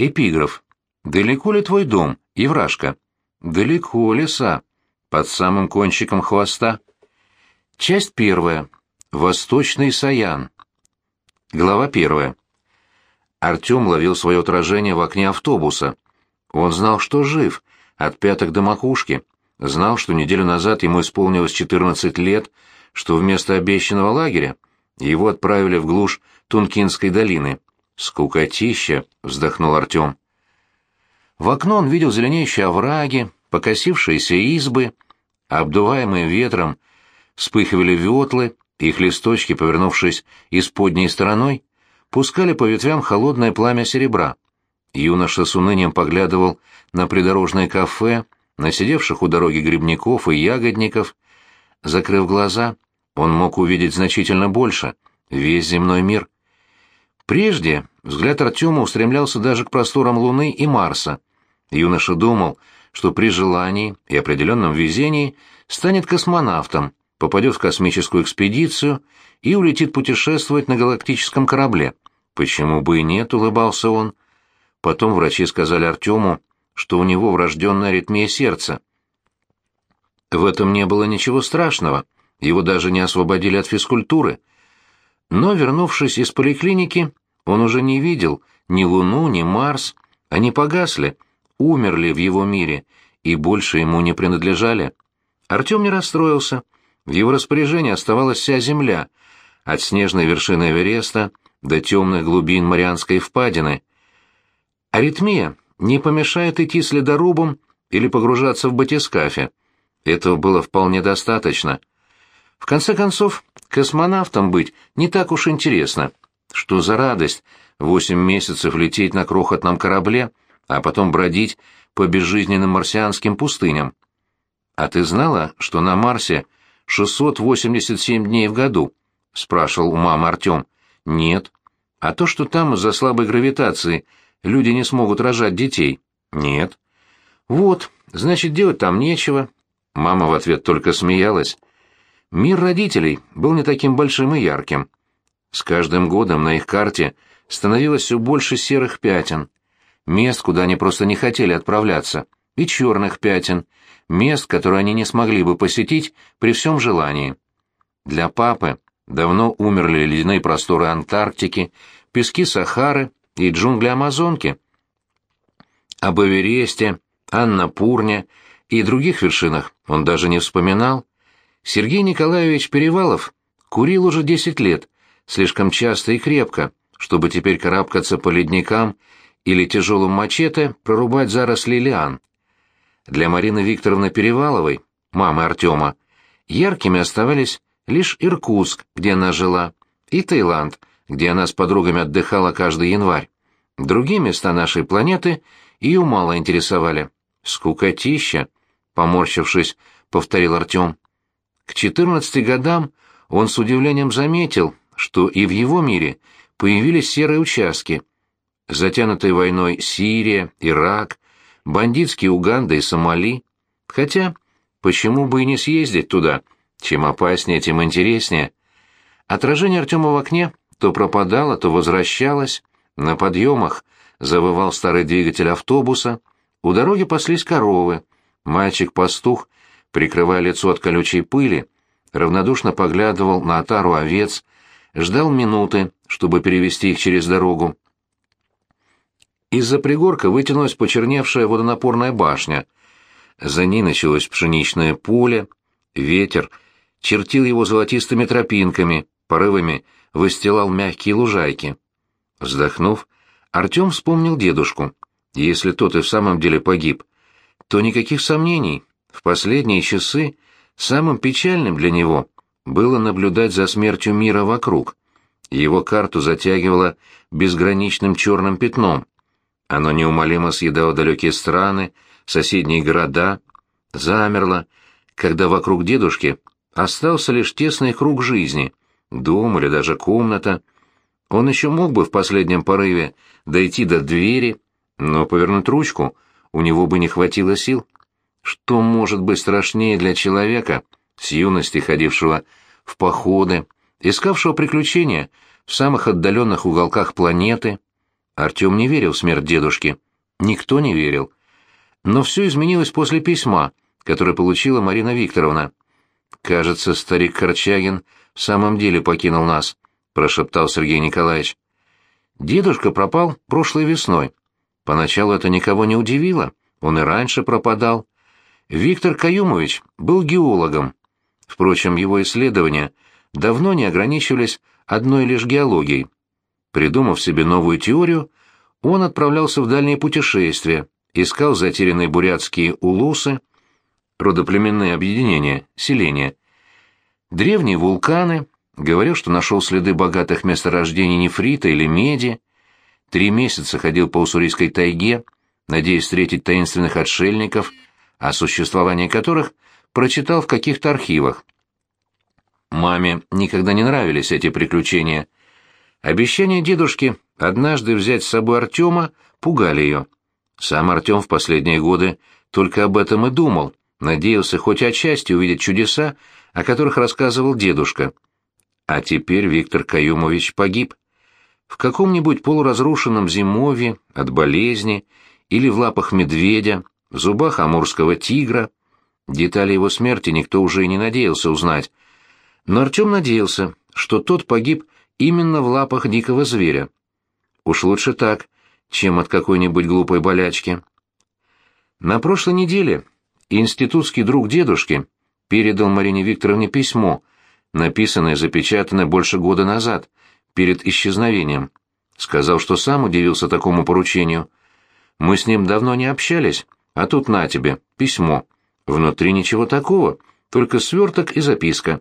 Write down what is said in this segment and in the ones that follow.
Эпиграф. «Далеко ли твой дом, Еврашка?» «Далеко, леса. Под самым кончиком хвоста». Часть первая. Восточный Саян. Глава первая. Артем ловил свое отражение в окне автобуса. Он знал, что жив, от пяток до макушки. Знал, что неделю назад ему исполнилось 14 лет, что вместо обещанного лагеря его отправили в глушь Тункинской долины. «Скукотища!» — вздохнул Артем. В окно он видел зеленеющие овраги, покосившиеся избы, обдуваемые ветром, вспыхивали ветлы, их листочки, повернувшись исподней стороной, пускали по ветвям холодное пламя серебра. Юноша с унынием поглядывал на придорожное кафе, на сидевших у дороги грибников и ягодников. Закрыв глаза, он мог увидеть значительно больше, весь земной мир. Прежде взгляд Артема устремлялся даже к просторам Луны и Марса. Юноша думал, что при желании и определенном везении станет космонавтом, попадет в космическую экспедицию и улетит путешествовать на галактическом корабле. Почему бы и нет, улыбался он. Потом врачи сказали Артему, что у него врожденная аритмия сердца. В этом не было ничего страшного, его даже не освободили от физкультуры. Но, вернувшись из поликлиники, он уже не видел ни Луну, ни Марс, они погасли, умерли в его мире и больше ему не принадлежали. Артем не расстроился, в его распоряжении оставалась вся земля, от снежной вершины Эвереста до темных глубин Марианской впадины. Аритмия не помешает идти следорубом или погружаться в батискафе. Этого было вполне достаточно. В конце концов, космонавтом быть не так уж интересно. Что за радость восемь месяцев лететь на крохотном корабле, а потом бродить по безжизненным марсианским пустыням? А ты знала, что на Марсе 687 дней в году?» — спрашивал у мамы Артем. «Нет». «А то, что там из-за слабой гравитации люди не смогут рожать детей?» «Нет». «Вот, значит, делать там нечего». Мама в ответ только смеялась. Мир родителей был не таким большим и ярким. С каждым годом на их карте становилось все больше серых пятен, мест, куда они просто не хотели отправляться, и черных пятен, мест, которые они не смогли бы посетить при всем желании. Для папы давно умерли ледяные просторы Антарктики, пески Сахары и джунгли Амазонки. Об Эвересте, Аннапурне и других вершинах он даже не вспоминал. Сергей Николаевич Перевалов курил уже 10 лет, слишком часто и крепко, чтобы теперь карабкаться по ледникам или тяжелым мачете прорубать заросли лиан. Для Марины Викторовны Переваловой, мамы Артема, яркими оставались лишь Иркутск, где она жила, и Таиланд, где она с подругами отдыхала каждый январь. Другие места нашей планеты ее мало интересовали. «Скукотища», — поморщившись, повторил Артем. К четырнадцати годам он с удивлением заметил, что и в его мире появились серые участки. Затянутые войной Сирия, Ирак, бандитские Уганда и Сомали. Хотя, почему бы и не съездить туда? Чем опаснее, тем интереснее. Отражение Артема в окне то пропадало, то возвращалось. На подъемах завывал старый двигатель автобуса. У дороги паслись коровы. Мальчик-пастух, прикрывая лицо от колючей пыли, равнодушно поглядывал на отару овец, ждал минуты, чтобы перевести их через дорогу. Из-за пригорка вытянулась почерневшая водонапорная башня. За ней началось пшеничное поле, ветер чертил его золотистыми тропинками, порывами выстилал мягкие лужайки. Вздохнув, Артем вспомнил дедушку. Если тот и в самом деле погиб, то никаких сомнений. В последние часы самым печальным для него было наблюдать за смертью мира вокруг. Его карту затягивало безграничным черным пятном. Оно неумолимо съедало далекие страны, соседние города, замерло, когда вокруг дедушки остался лишь тесный круг жизни, дом или даже комната. Он еще мог бы в последнем порыве дойти до двери, но повернуть ручку у него бы не хватило сил. Что может быть страшнее для человека, с юности ходившего в походы, искавшего приключения в самых отдаленных уголках планеты, Артем не верил в смерть дедушки. Никто не верил. Но все изменилось после письма, которое получила Марина Викторовна. «Кажется, старик Корчагин в самом деле покинул нас», — прошептал Сергей Николаевич. Дедушка пропал прошлой весной. Поначалу это никого не удивило, он и раньше пропадал. Виктор Каюмович был геологом. Впрочем, его исследования давно не ограничивались одной лишь геологией. Придумав себе новую теорию, он отправлялся в дальние путешествия, искал затерянные бурятские улусы, родоплеменные объединения, селения, древние вулканы, говорил, что нашел следы богатых месторождений нефрита или меди, три месяца ходил по уссурийской тайге, надеясь встретить таинственных отшельников, о существовании которых прочитал в каких-то архивах. Маме никогда не нравились эти приключения. Обещание дедушки однажды взять с собой Артема пугали ее. Сам Артем в последние годы только об этом и думал, надеялся хоть отчасти увидеть чудеса, о которых рассказывал дедушка. А теперь Виктор Каюмович погиб. В каком-нибудь полуразрушенном зимовье, от болезни, или в лапах медведя, в зубах амурского тигра. Детали его смерти никто уже и не надеялся узнать. Но Артем надеялся, что тот погиб именно в лапах дикого зверя. Уж лучше так, чем от какой-нибудь глупой болячки. На прошлой неделе институтский друг дедушки передал Марине Викторовне письмо, написанное и запечатанное больше года назад, перед исчезновением. Сказал, что сам удивился такому поручению. Мы с ним давно не общались, а тут на тебе, письмо. Внутри ничего такого, только сверток и записка.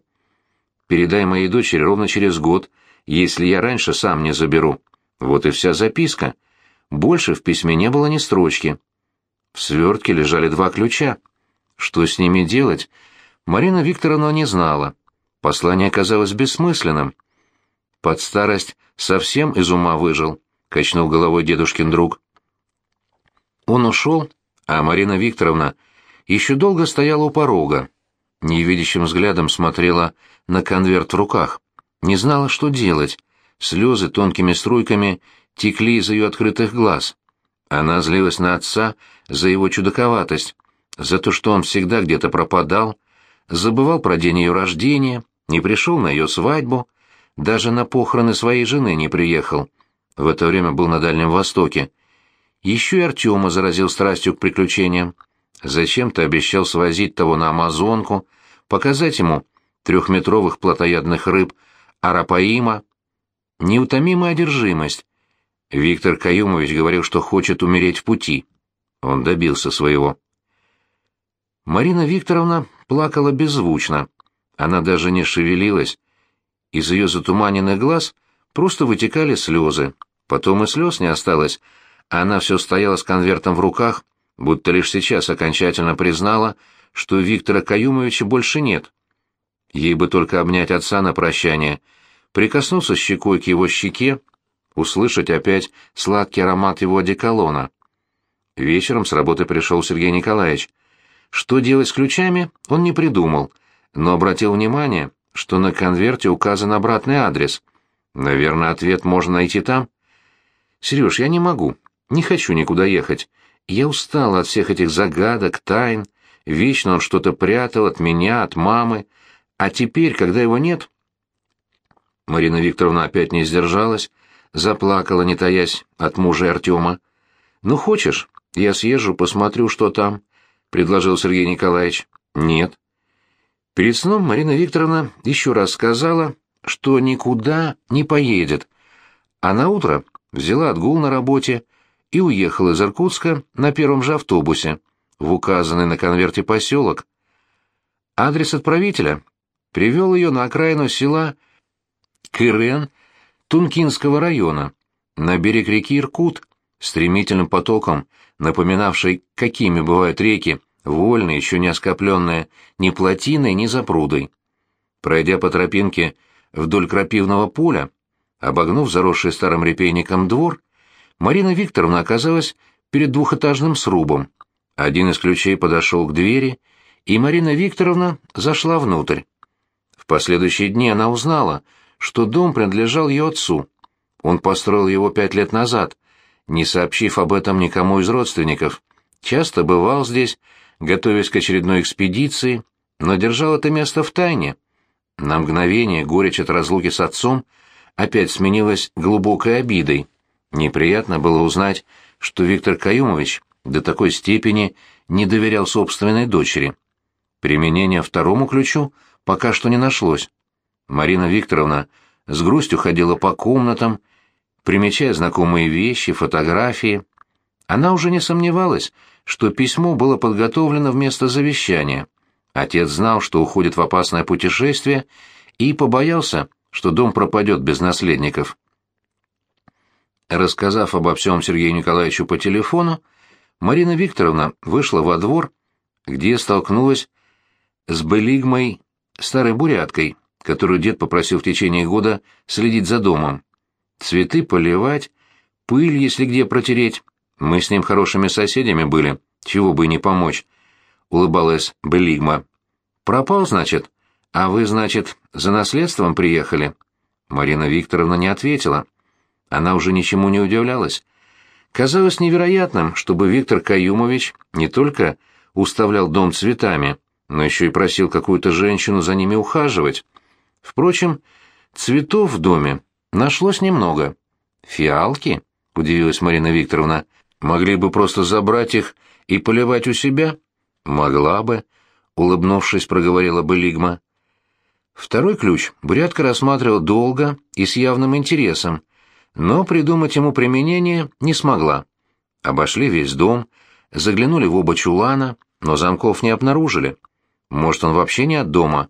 Передай моей дочери ровно через год, если я раньше сам не заберу. Вот и вся записка. Больше в письме не было ни строчки. В свертке лежали два ключа. Что с ними делать, Марина Викторовна не знала. Послание казалось бессмысленным. Под старость совсем из ума выжил, качнул головой дедушкин друг. Он ушел, а Марина Викторовна еще долго стояла у порога, невидящим взглядом смотрела на конверт в руках, не знала, что делать. Слезы тонкими струйками текли из ее открытых глаз. Она злилась на отца за его чудаковатость, за то, что он всегда где-то пропадал, забывал про день ее рождения, не пришел на ее свадьбу, даже на похороны своей жены не приехал. В это время был на Дальнем Востоке. Еще и Артема заразил страстью к приключениям. Зачем-то обещал свозить того на Амазонку, показать ему трехметровых плотоядных рыб Арапаима. Неутомимая одержимость. Виктор Каюмович говорил, что хочет умереть в пути. Он добился своего. Марина Викторовна плакала беззвучно. Она даже не шевелилась, из ее затуманенных глаз просто вытекали слезы. Потом и слез не осталось, а она все стояла с конвертом в руках, будто лишь сейчас окончательно признала, что Виктора Каюмовича больше нет. Ей бы только обнять отца на прощание, прикоснуться щекой к его щеке, услышать опять сладкий аромат его одеколона. Вечером с работы пришел Сергей Николаевич. Что делать с ключами, он не придумал, но обратил внимание, что на конверте указан обратный адрес. Наверное, ответ можно найти там. Сереж, я не могу. Не хочу никуда ехать. Я устал от всех этих загадок, тайн. Вечно он что-то прятал от меня, от мамы. А теперь, когда его нет... Марина Викторовна опять не сдержалась, заплакала, не таясь, от мужа Артема. «Ну, хочешь, я съезжу, посмотрю, что там?» — предложил Сергей Николаевич. «Нет». Перед сном Марина Викторовна еще раз сказала, что никуда не поедет, а на утро взяла отгул на работе и уехала из Иркутска на первом же автобусе в указанный на конверте поселок. Адрес отправителя привел ее на окраину села Кырен Тункинского района, на берег реки Иркут, стремительным потоком, напоминавшей, какими бывают реки вольно, еще не оскопленная ни плотиной, ни запрудой. Пройдя по тропинке вдоль крапивного поля, обогнув заросший старым репейником двор, Марина Викторовна оказалась перед двухэтажным срубом. Один из ключей подошел к двери, и Марина Викторовна зашла внутрь. В последующие дни она узнала, что дом принадлежал ее отцу. Он построил его пять лет назад, не сообщив об этом никому из родственников. Часто бывал здесь, готовясь к очередной экспедиции, но держал это место в тайне. На мгновение горечь от разлуки с отцом опять сменилась глубокой обидой. Неприятно было узнать, что Виктор Каюмович до такой степени не доверял собственной дочери. Применения второму ключу пока что не нашлось. Марина Викторовна с грустью ходила по комнатам, примечая знакомые вещи, фотографии. Она уже не сомневалась, что письмо было подготовлено вместо завещания. Отец знал, что уходит в опасное путешествие, и побоялся, что дом пропадет без наследников. Рассказав обо всем Сергею Николаевичу по телефону, Марина Викторовна вышла во двор, где столкнулась с Белигмой, старой буряткой, которую дед попросил в течение года следить за домом. Цветы поливать, пыль, если где протереть. Мы с ним хорошими соседями были, чего бы и не помочь, — улыбалась Белигма. «Пропал, значит? А вы, значит, за наследством приехали?» Марина Викторовна не ответила. Она уже ничему не удивлялась. Казалось невероятным, чтобы Виктор Каюмович не только уставлял дом цветами, но еще и просил какую-то женщину за ними ухаживать. Впрочем, цветов в доме нашлось немного. «Фиалки?» — удивилась Марина Викторовна. «Могли бы просто забрать их и поливать у себя?» «Могла бы», — улыбнувшись, проговорила бы Лигма. Второй ключ Бурятка рассматривал долго и с явным интересом, но придумать ему применение не смогла. Обошли весь дом, заглянули в оба чулана, но замков не обнаружили. Может, он вообще не от дома?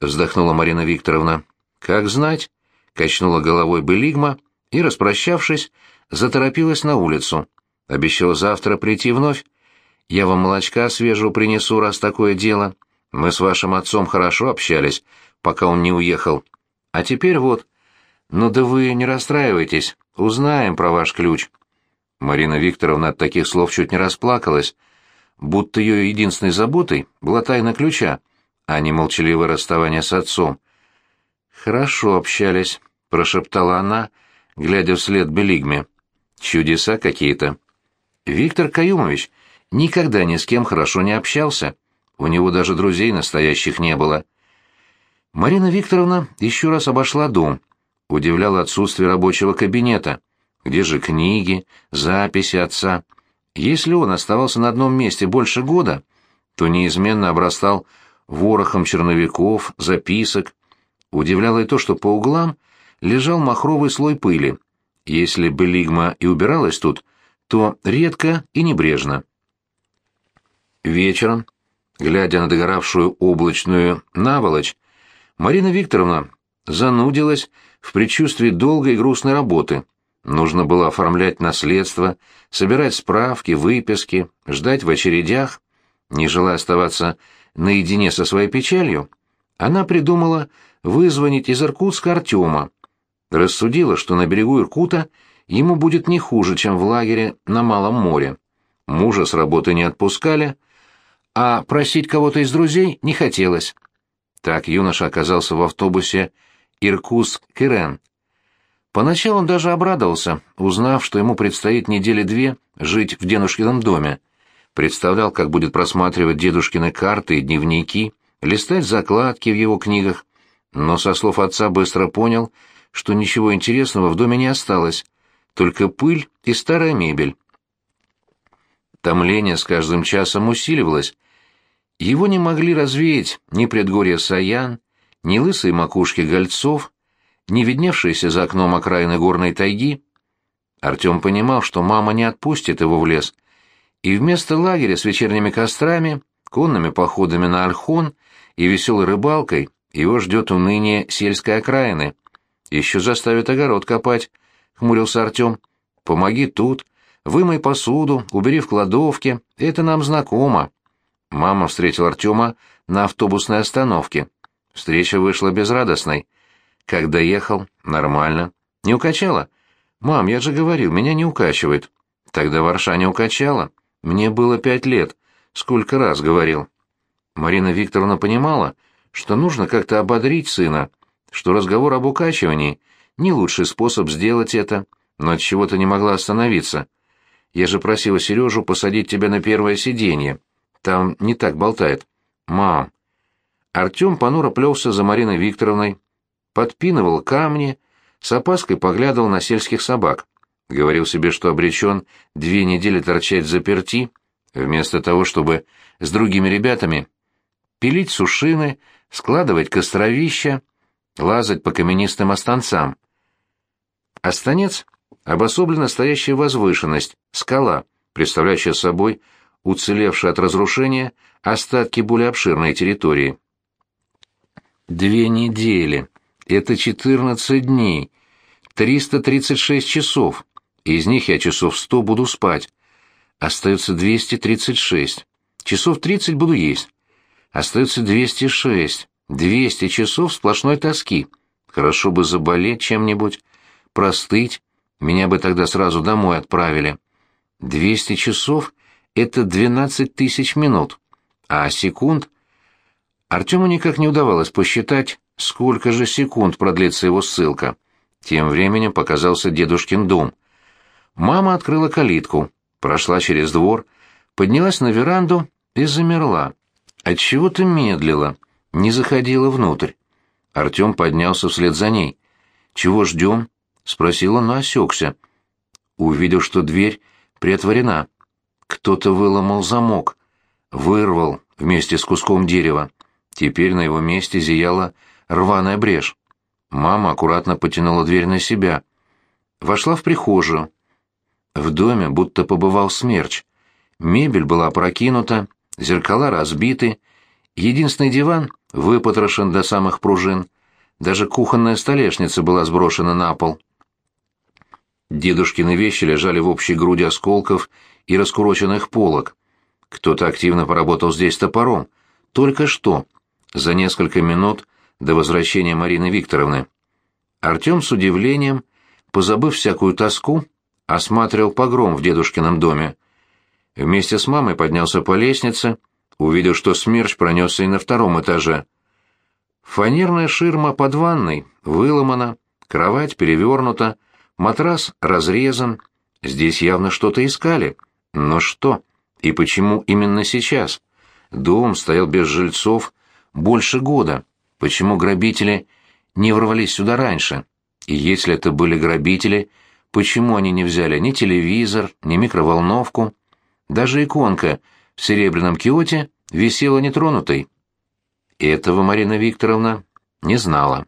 Вздохнула Марина Викторовна. Как знать? Качнула головой Белигма и, распрощавшись, заторопилась на улицу. Обещала завтра прийти вновь. Я вам молочка свежего принесу, раз такое дело. Мы с вашим отцом хорошо общались, пока он не уехал. А теперь вот. Ну да вы не расстраивайтесь, узнаем про ваш ключ. Марина Викторовна от таких слов чуть не расплакалась будто ее единственной заботой была тайна ключа, а не молчаливое расставание с отцом. «Хорошо общались», — прошептала она, глядя вслед Белигме. «Чудеса какие-то». Виктор Каюмович никогда ни с кем хорошо не общался. У него даже друзей настоящих не было. Марина Викторовна еще раз обошла дом. Удивляло отсутствие рабочего кабинета. Где же книги, записи отца? Если он оставался на одном месте больше года, то неизменно обрастал ворохом черновиков, записок. Удивляло и то, что по углам лежал махровый слой пыли. Если бы Лигма и убиралась тут, то редко и небрежно. Вечером, глядя на догоравшую облачную наволочь, Марина Викторовна занудилась в предчувствии долгой и грустной работы — Нужно было оформлять наследство, собирать справки, выписки, ждать в очередях. Не желая оставаться наедине со своей печалью, она придумала вызвонить из Иркутска Артема. Рассудила, что на берегу Иркута ему будет не хуже, чем в лагере на Малом море. Мужа с работы не отпускали, а просить кого-то из друзей не хотелось. Так юноша оказался в автобусе Иркутск-Кирен, Поначалу он даже обрадовался, узнав, что ему предстоит недели две жить в дедушкином доме. Представлял, как будет просматривать дедушкины карты и дневники, листать закладки в его книгах. Но со слов отца быстро понял, что ничего интересного в доме не осталось, только пыль и старая мебель. Томление с каждым часом усиливалось. Его не могли развеять ни предгорья Саян, ни лысые макушки гольцов, не видневшиеся за окном окраины горной тайги, Артем понимал, что мама не отпустит его в лес, и вместо лагеря с вечерними кострами, конными походами на Альхон и веселой рыбалкой его ждет уныние сельской окраины. «Еще заставит огород копать», — хмурился Артем. «Помоги тут, вымой посуду, убери в кладовке, это нам знакомо». Мама встретила Артема на автобусной остановке. Встреча вышла безрадостной — как доехал? Нормально. Не укачала? Мам, я же говорил, меня не укачивает. Тогда Варша не укачала. Мне было пять лет. Сколько раз говорил. Марина Викторовна понимала, что нужно как-то ободрить сына, что разговор об укачивании — не лучший способ сделать это, но от чего-то не могла остановиться. Я же просила Сережу посадить тебя на первое сиденье. Там не так болтает. Мам. Артем понуро плелся за Мариной Викторовной, подпинывал камни, с опаской поглядывал на сельских собак. Говорил себе, что обречен две недели торчать в заперти, вместо того, чтобы с другими ребятами пилить сушины, складывать костровища, лазать по каменистым останцам. Останец — обособленно стоящая возвышенность, скала, представляющая собой уцелевшие от разрушения остатки более обширной территории. Две недели. Это 14 дней. 336 часов. Из них я часов 100 буду спать. Остается 236. Часов 30 буду есть. Остается 206. 200 часов сплошной тоски. Хорошо бы заболеть чем-нибудь, простыть. Меня бы тогда сразу домой отправили. 200 часов — это 12 тысяч минут. А секунд Артему никак не удавалось посчитать, сколько же секунд продлится его ссылка. Тем временем показался дедушкин дом. Мама открыла калитку, прошла через двор, поднялась на веранду и замерла. Отчего-то медлила, не заходила внутрь. Артем поднялся вслед за ней. «Чего ждем?» — спросил он, но осекся. Увидел, что дверь приотворена. Кто-то выломал замок, вырвал вместе с куском дерева. Теперь на его месте зияла рваная брешь. Мама аккуратно потянула дверь на себя. Вошла в прихожую. В доме будто побывал смерч. Мебель была опрокинута, зеркала разбиты, единственный диван выпотрошен до самых пружин. Даже кухонная столешница была сброшена на пол. Дедушкины вещи лежали в общей груди осколков и раскуроченных полок. Кто-то активно поработал здесь топором. Только что, за несколько минут до возвращения Марины Викторовны. Артем с удивлением, позабыв всякую тоску, осматривал погром в дедушкином доме. Вместе с мамой поднялся по лестнице, увидел, что смерч пронесся и на втором этаже. Фанерная ширма под ванной выломана, кровать перевернута, матрас разрезан. Здесь явно что-то искали. Но что? И почему именно сейчас? Дом стоял без жильцов больше года. Почему грабители не ворвались сюда раньше? И если это были грабители, почему они не взяли ни телевизор, ни микроволновку? Даже иконка в серебряном киоте висела нетронутой. Этого Марина Викторовна не знала.